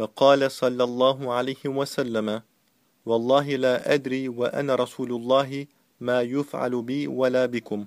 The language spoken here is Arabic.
فقال صلى الله عليه وسلم والله لا أدري وأنا رسول الله ما يفعل بي ولا بكم.